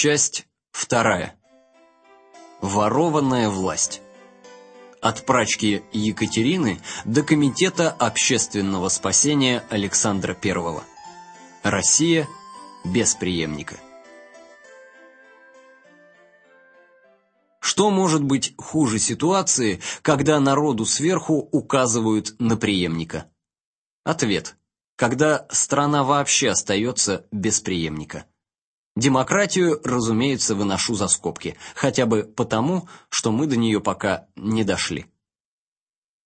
Часть вторая. Ворованная власть. От прачки Екатерины до комитета общественного спасения Александра I. Россия без преемника. Что может быть хуже ситуации, когда народу сверху указывают на преемника? Ответ: когда страна вообще остается без преемника. Демократию, разумеется, выношу за скобки, хотя бы потому, что мы до нее пока не дошли.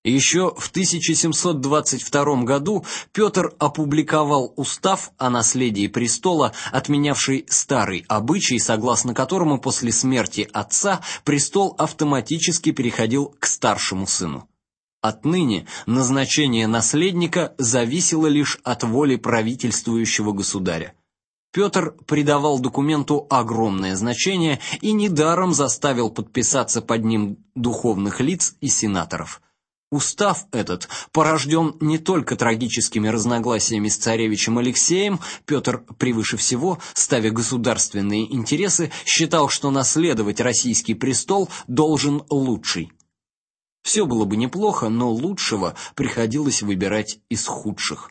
Еще в 1722 году Петр опубликовал устав о наследии престола, отменявший старый обычай, согласно которому после смерти отца престол автоматически переходил к старшему сыну. Отныне назначение наследника зависело лишь от воли правительствующего государя. Петр придавал документу огромное значение и недаром заставил подписаться под ним духовных лиц и сенаторов. Устав этот порожден не только трагическими разногласиями с царевичем Алексеем, Петр превыше всего, ставя государственные интересы, считал, что наследовать российский престол должен лучший. Все было бы неплохо, но лучшего приходилось выбирать из худших.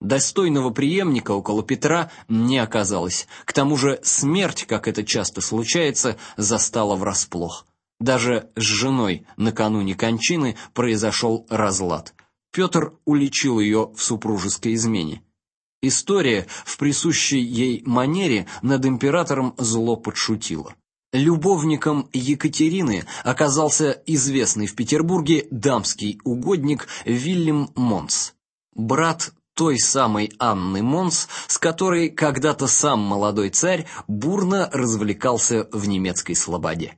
Достойного преемника около Петра не оказалось. К тому же смерть, как это часто случается, застала врасплох. Даже с женой накануне кончины произошел разлад. Петр уличил ее в супружеской измене. История в присущей ей манере над императором зло подшутила. Любовником Екатерины оказался известный в Петербурге дамский угодник Вильям Монс, брат той самой Анны Монс, с которой когда-то сам молодой царь бурно развлекался в немецкой слободе.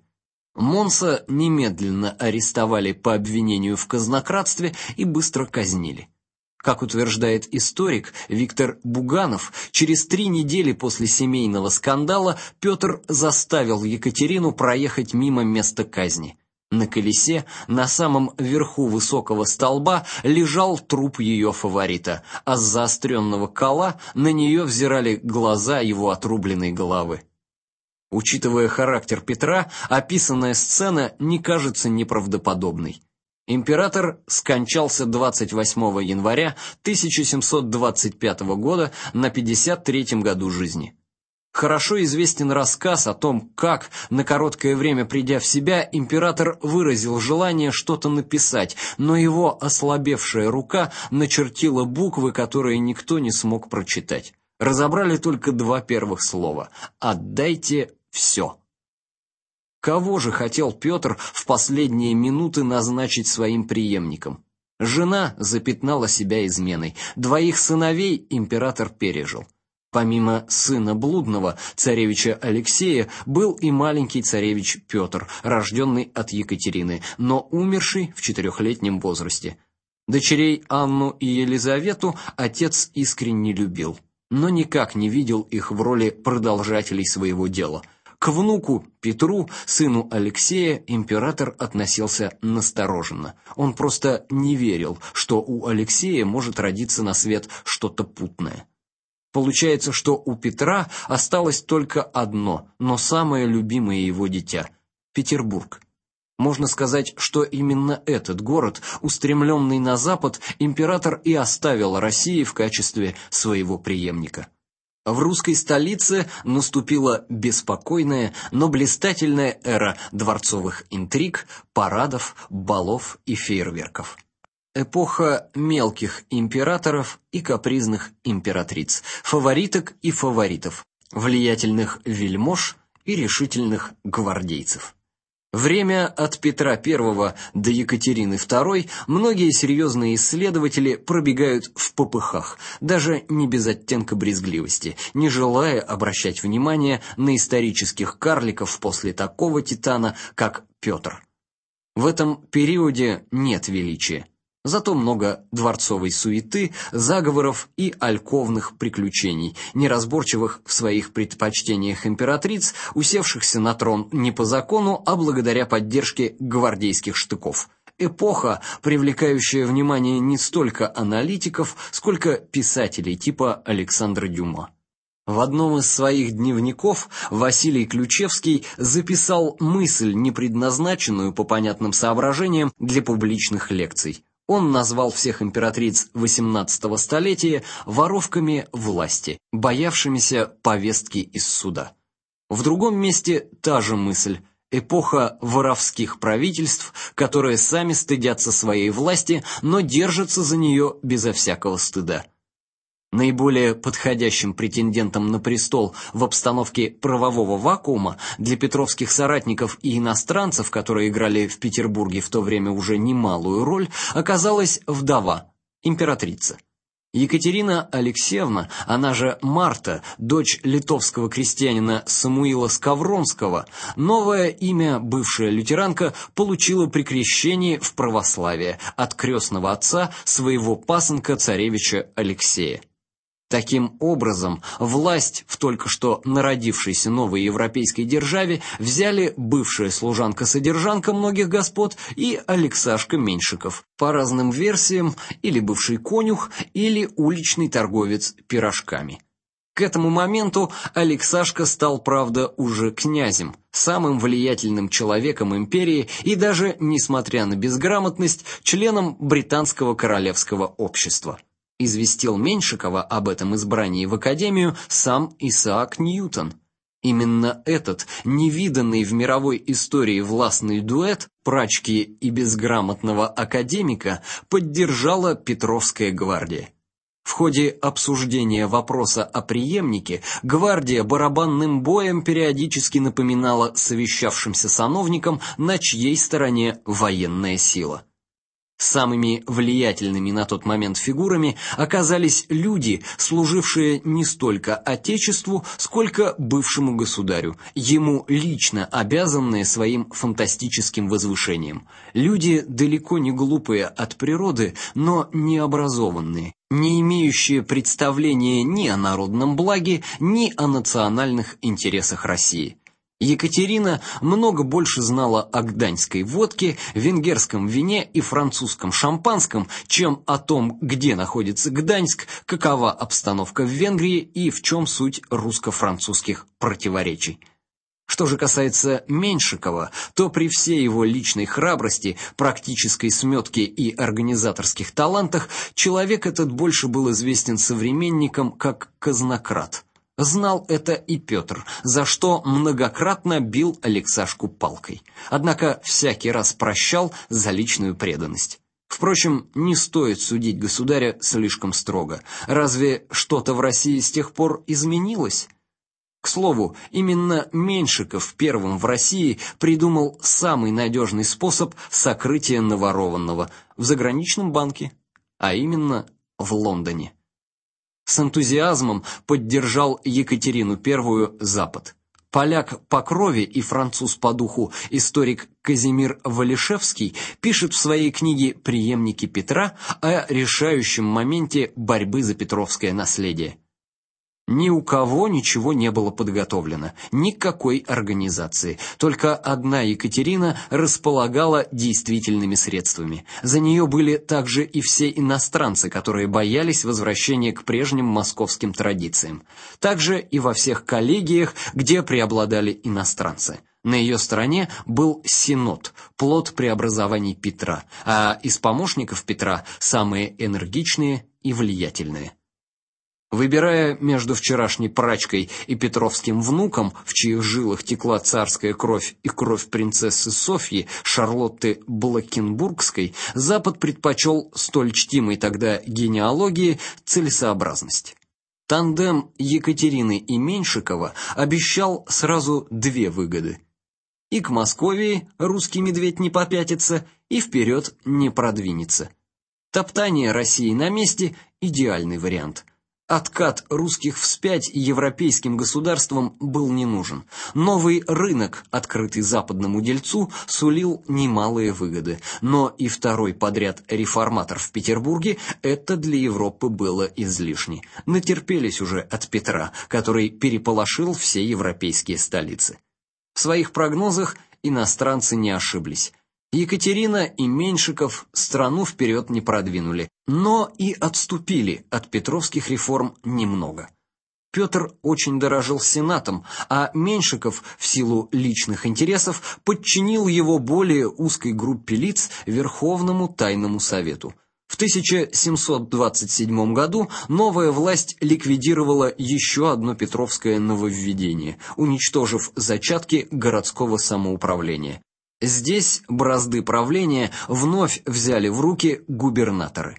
Монса немедленно арестовали по обвинению в казнократстве и быстро казнили. Как утверждает историк Виктор Буганов, через три недели после семейного скандала Петр заставил Екатерину проехать мимо места казни. На колесе, на самом верху высокого столба, лежал труп ее фаворита, а с заостренного кола на нее взирали глаза его отрубленной головы. Учитывая характер Петра, описанная сцена не кажется неправдоподобной. Император скончался 28 января 1725 года на 53-м году жизни. Хорошо известен рассказ о том, как, на короткое время придя в себя, император выразил желание что-то написать, но его ослабевшая рука начертила буквы, которые никто не смог прочитать. Разобрали только два первых слова: "Отдайте все. Кого же хотел Петр в последние минуты назначить своим преемником? Жена запятнала себя изменой, двоих сыновей император пережил. Помимо сына блудного царевича Алексея был и маленький царевич Петр, рожденный от Екатерины, но умерший в четырехлетнем возрасте. Дочерей Анну и Елизавету отец искренне любил, но никак не видел их в роли продолжателей своего дела. К внуку Петру, сыну Алексея, император относился настороженно. Он просто не верил, что у Алексея может родиться на свет что-то путное. Получается, что у Петра осталось только одно, но самое любимое его дитя Петербург. Можно сказать, что именно этот город, устремленный на запад, император и оставил России в качестве своего преемника. В русской столице наступила беспокойная, но блистательная эра дворцовых интриг, парадов, балов и фейерверков. Эпоха мелких императоров и капризных императриц, фавориток и фаворитов, влиятельных вельмож и решительных гвардейцев. Время от Петра I до Екатерины II многие серьезные исследователи пробегают в попыхах, даже не без оттенка брезгливости, не желая обращать внимание на исторических карликов после такого титана, как Петр. В этом периоде нет величия. Зато много дворцовой суеты, заговоров и альковных приключений, неразборчивых в своих предпочтениях императриц, усевшихся на трон не по закону, а благодаря поддержке гвардейских штыков. Эпоха, привлекающая внимание не столько аналитиков, сколько писателей типа Александра Дюма. В одном из своих дневников Василий Ключевский записал мысль, не предназначенную по понятным соображениям для публичных лекций. Он назвал всех императриц XVIII столетия воровками власти, боявшимися повестки из суда. В другом месте та же мысль: эпоха воровских правительств, которые сами стыдятся своей власти, но держатся за нее безо всякого стыда. Наиболее подходящим претендентом на престол в обстановке правового вакуума для петровских соратников и иностранцев, которые играли в Петербурге в то время уже немалую роль, оказалась вдова, императрица. Екатерина Алексеевна, она же Марта, дочь литовского крестьянина Самуила Скавронского, новое имя бывшая лютеранка получила при крещении в православие от крестного отца своего пасынка царевича Алексея. Таким образом, власть в только что народившейся новой европейской державе взяли бывшая служанка-содержанка многих господ и Алексашка Меньшиков. По разным версиям, или бывший конюх, или уличный торговец пирожками. К этому моменту Алексашка стал, правда, уже князем, самым влиятельным человеком империи и даже, несмотря на безграмотность, членом британского королевского общества известил Меньшикова об этом избрании в академию сам Исаак Ньютон. Именно этот невиданный в мировой истории властный дуэт прачки и безграмотного академика поддержала Петровская гвардия. В ходе обсуждения вопроса о преемнике гвардия барабанным боем периодически напоминала совещавшимся сановникам, на чьей стороне военная сила. Самыми влиятельными на тот момент фигурами оказались люди, служившие не столько отечеству, сколько бывшему государю, ему лично обязанные своим фантастическим возвышением. Люди далеко не глупые от природы, но необразованные, не имеющие представления ни о народном благе, ни о национальных интересах России. Екатерина много больше знала о гданьской водке, венгерском вине и французском шампанском, чем о том, где находится Гданьск, какова обстановка в Венгрии и в чем суть русско-французских противоречий. Что же касается Меньшикова, то при всей его личной храбрости, практической сметке и организаторских талантах, человек этот больше был известен современникам как казнократ. Знал это и Петр, за что многократно бил Алексашку палкой. Однако всякий раз прощал за личную преданность. Впрочем, не стоит судить государя слишком строго. Разве что-то в России с тех пор изменилось? К слову, именно Меншиков первым в России придумал самый надежный способ сокрытия наворованного в заграничном банке, а именно в Лондоне с энтузиазмом поддержал Екатерину I Запад. Поляк по крови и француз по духу историк Казимир Валишевский пишет в своей книге Преемники Петра о решающем моменте борьбы за петровское наследие. Ни у кого ничего не было подготовлено, никакой организации. Только одна Екатерина располагала действительными средствами. За нее были также и все иностранцы, которые боялись возвращения к прежним московским традициям. Также и во всех коллегиях, где преобладали иностранцы. На ее стороне был Синод, плод преобразований Петра, а из помощников Петра самые энергичные и влиятельные. Выбирая между вчерашней прачкой и Петровским внуком, в чьих жилах текла царская кровь и кровь принцессы Софьи Шарлотты Блакенбургской, Запад предпочел столь чтимой тогда генеалогии целесообразность. Тандем Екатерины и Меньшикова обещал сразу две выгоды. И к Москве русский медведь не попятится, и вперед не продвинется. Топтание России на месте идеальный вариант. Откат русских вспять европейским государствам был не нужен. Новый рынок, открытый западному дельцу, сулил немалые выгоды, но и второй подряд реформатор в Петербурге это для Европы было излишне. Натерпелись уже от Петра, который переполошил все европейские столицы. В своих прогнозах иностранцы не ошиблись. Екатерина и Меньшиков страну вперед не продвинули, но и отступили от петровских реформ немного. Петр очень дорожил сенатом, а Меньшиков в силу личных интересов подчинил его более узкой группе лиц Верховному тайному совету. В 1727 году новая власть ликвидировала еще одно петровское нововведение, уничтожив зачатки городского самоуправления. Здесь бразды правления вновь взяли в руки губернаторы.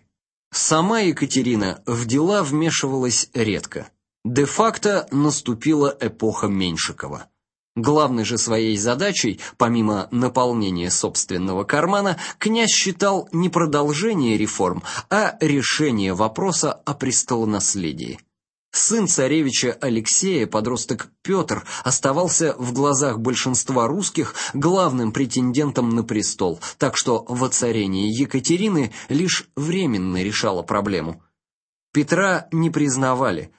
Сама Екатерина в дела вмешивалась редко. Де-факто наступила эпоха Меньшикова. Главной же своей задачей, помимо наполнения собственного кармана, князь считал не продолжение реформ, а решение вопроса о престолонаследии. Сын царевича Алексея, подросток Петр, оставался в глазах большинства русских главным претендентом на престол, так что воцарение Екатерины лишь временно решало проблему. Петра не признавали,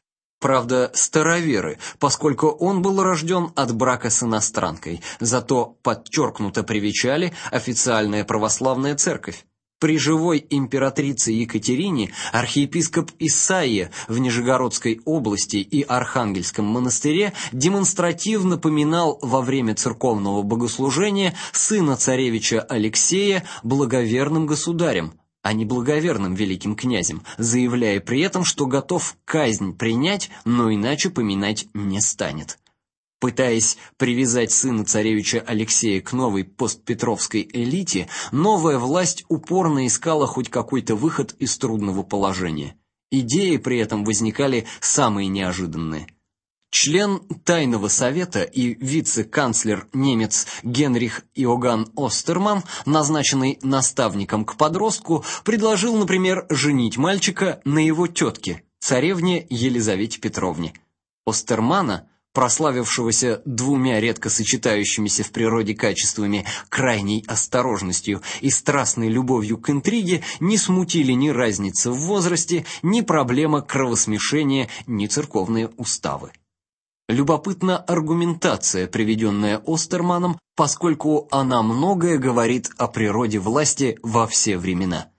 Правда, староверы, поскольку он был рожден от брака с иностранкой, зато подчеркнуто привечали официальная православная церковь. При живой императрице Екатерине архиепископ Исаия в Нижегородской области и Архангельском монастыре демонстративно поминал во время церковного богослужения сына царевича Алексея благоверным государем, а не благоверным великим князем, заявляя при этом, что готов казнь принять, но иначе поминать не станет. Пытаясь привязать сына царевича Алексея к новой постпетровской элите, новая власть упорно искала хоть какой-то выход из трудного положения. Идеи при этом возникали самые неожиданные – Член тайного совета и вице-канцлер немец Генрих Иоганн Остерман, назначенный наставником к подростку, предложил, например, женить мальчика на его тетке, царевне Елизавете Петровне. Остермана, прославившегося двумя редко сочетающимися в природе качествами крайней осторожностью и страстной любовью к интриге, не смутили ни разница в возрасте, ни проблема кровосмешения, ни церковные уставы. Любопытна аргументация, приведенная Остерманом, поскольку она многое говорит о природе власти во все времена.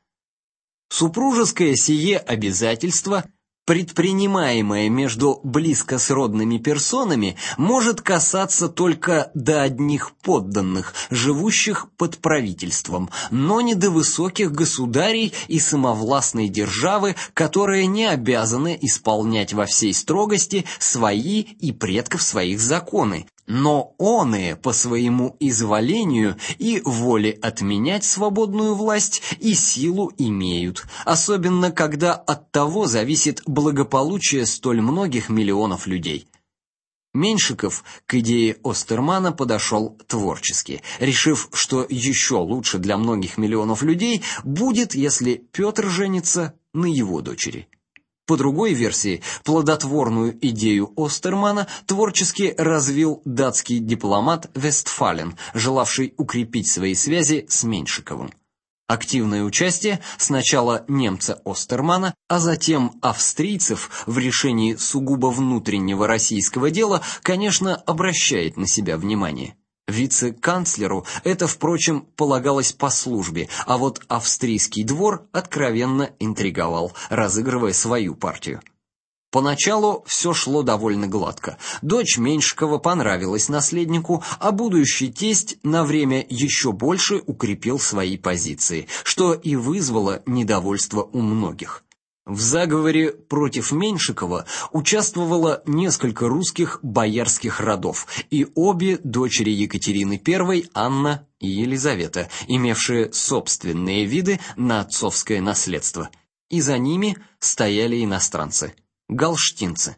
Супружеское сие обязательство предпринимаемое между близко сродными персонами, может касаться только до одних подданных, живущих под правительством, но не до высоких государей и самовластной державы, которые не обязаны исполнять во всей строгости свои и предков своих законы, но оные по своему изволению и воле отменять свободную власть и силу имеют, особенно когда от того зависит благополучие столь многих миллионов людей. Меньшиков к идее Остермана подошел творчески, решив, что еще лучше для многих миллионов людей будет, если Петр женится на его дочери. По другой версии, плодотворную идею Остермана творчески развил датский дипломат Вестфален, желавший укрепить свои связи с Меньшиковым. Активное участие сначала немца Остермана, а затем австрийцев в решении сугубо внутреннего российского дела, конечно, обращает на себя внимание. Вице-канцлеру это, впрочем, полагалось по службе, а вот австрийский двор откровенно интриговал, разыгрывая свою партию. Поначалу все шло довольно гладко. Дочь Меньшикова понравилась наследнику, а будущий тесть на время еще больше укрепил свои позиции, что и вызвало недовольство у многих. В заговоре против Меньшикова участвовало несколько русских боярских родов и обе дочери Екатерины I, Анна и Елизавета, имевшие собственные виды на отцовское наследство. И за ними стояли иностранцы галштинцы.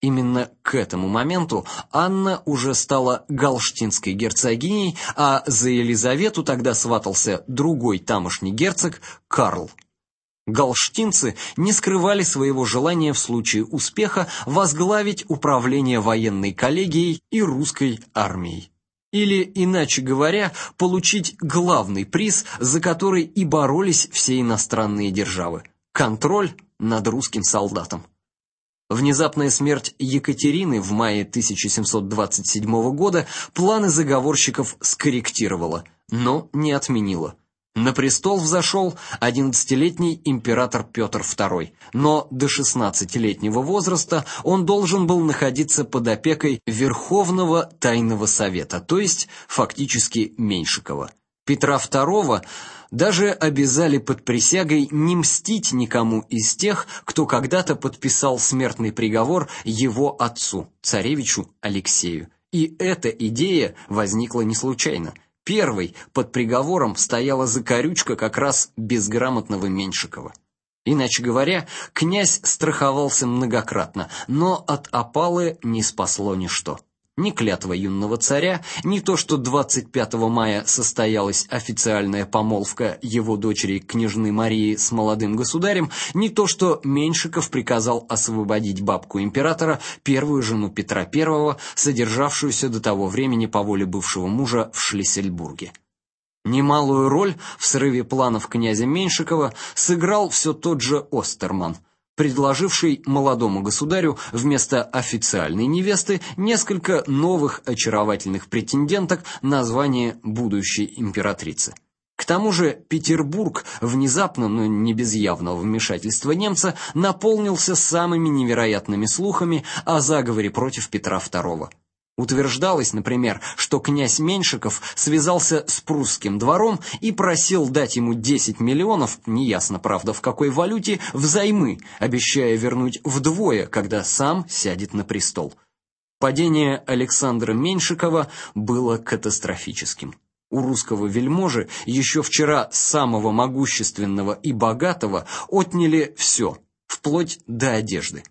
Именно к этому моменту Анна уже стала галштинской герцогиней, а за Елизавету тогда сватался другой тамошний герцог Карл. Галштинцы не скрывали своего желания в случае успеха возглавить управление военной коллегией и русской армией. Или, иначе говоря, получить главный приз, за который и боролись все иностранные державы контроль над русским солдатом. Внезапная смерть Екатерины в мае 1727 года планы заговорщиков скорректировала, но не отменила. На престол взошел одиннадцатилетний император Петр II, но до шестнадцатилетнего возраста он должен был находиться под опекой Верховного Тайного Совета, то есть фактически Меньшикова. Петра II даже обязали под присягой не мстить никому из тех, кто когда-то подписал смертный приговор его отцу, царевичу Алексею. И эта идея возникла не случайно. Первой под приговором стояла закорючка как раз безграмотного Меньшикова. Иначе говоря, князь страховался многократно, но от опалы не спасло ничто. Ни клятва юного царя, ни то, что 25 мая состоялась официальная помолвка его дочери княжны Марии с молодым государем, ни то, что Меньшиков приказал освободить бабку императора, первую жену Петра I, содержавшуюся до того времени по воле бывшего мужа в Шлиссельбурге. Немалую роль в срыве планов князя Меньшикова сыграл все тот же Остерман – предложивший молодому государю вместо официальной невесты несколько новых очаровательных претенденток на звание будущей императрицы. К тому же Петербург внезапно, но не без явного вмешательства немца, наполнился самыми невероятными слухами о заговоре против Петра II. Утверждалось, например, что князь Меньшиков связался с прусским двором и просил дать ему 10 миллионов, неясно, правда, в какой валюте, взаймы, обещая вернуть вдвое, когда сам сядет на престол. Падение Александра Меньшикова было катастрофическим. У русского вельможи еще вчера самого могущественного и богатого отняли все, вплоть до одежды.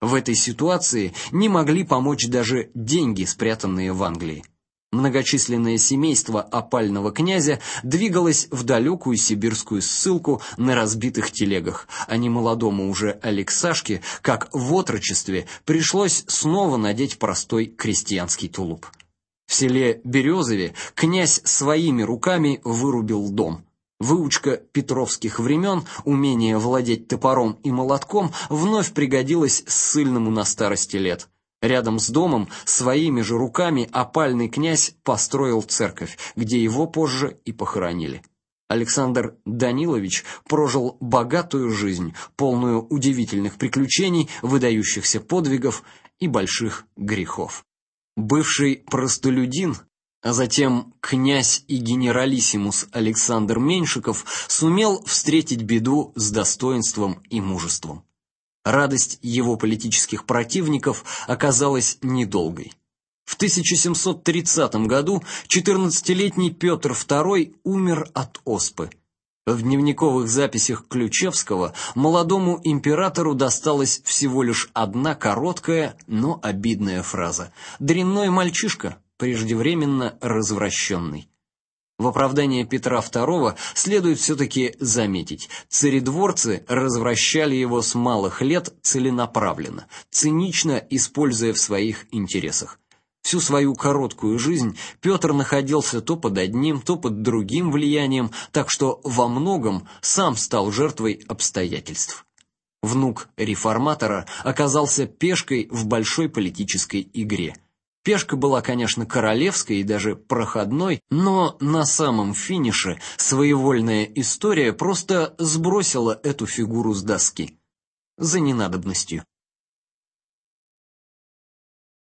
В этой ситуации не могли помочь даже деньги, спрятанные в Англии. Многочисленное семейство опального князя двигалось в далекую сибирскую ссылку на разбитых телегах, а не молодому уже Алексашке, как в отрочестве, пришлось снова надеть простой крестьянский тулуп. В селе Березове князь своими руками вырубил дом. Выучка петровских времен, умение владеть топором и молотком вновь пригодилась ссыльному на старости лет. Рядом с домом своими же руками опальный князь построил церковь, где его позже и похоронили. Александр Данилович прожил богатую жизнь, полную удивительных приключений, выдающихся подвигов и больших грехов. Бывший простолюдин а затем князь и генералиссимус Александр Меньшиков сумел встретить беду с достоинством и мужеством. Радость его политических противников оказалась недолгой. В 1730 году 14-летний Петр II умер от оспы. В дневниковых записях Ключевского молодому императору досталась всего лишь одна короткая, но обидная фраза: "Дрянной мальчишка" преждевременно развращенный. В оправдание Петра II следует все таки заметить: царедворцы развращали его с малых лет целенаправленно, цинично используя в своих интересах. Всю свою короткую жизнь Петр находился то под одним, то под другим влиянием, так что во многом сам стал жертвой обстоятельств. Внук реформатора оказался пешкой в большой политической игре. Пешка была, конечно, королевской и даже проходной, но на самом финише своевольная история просто сбросила эту фигуру с доски за ненадобностью.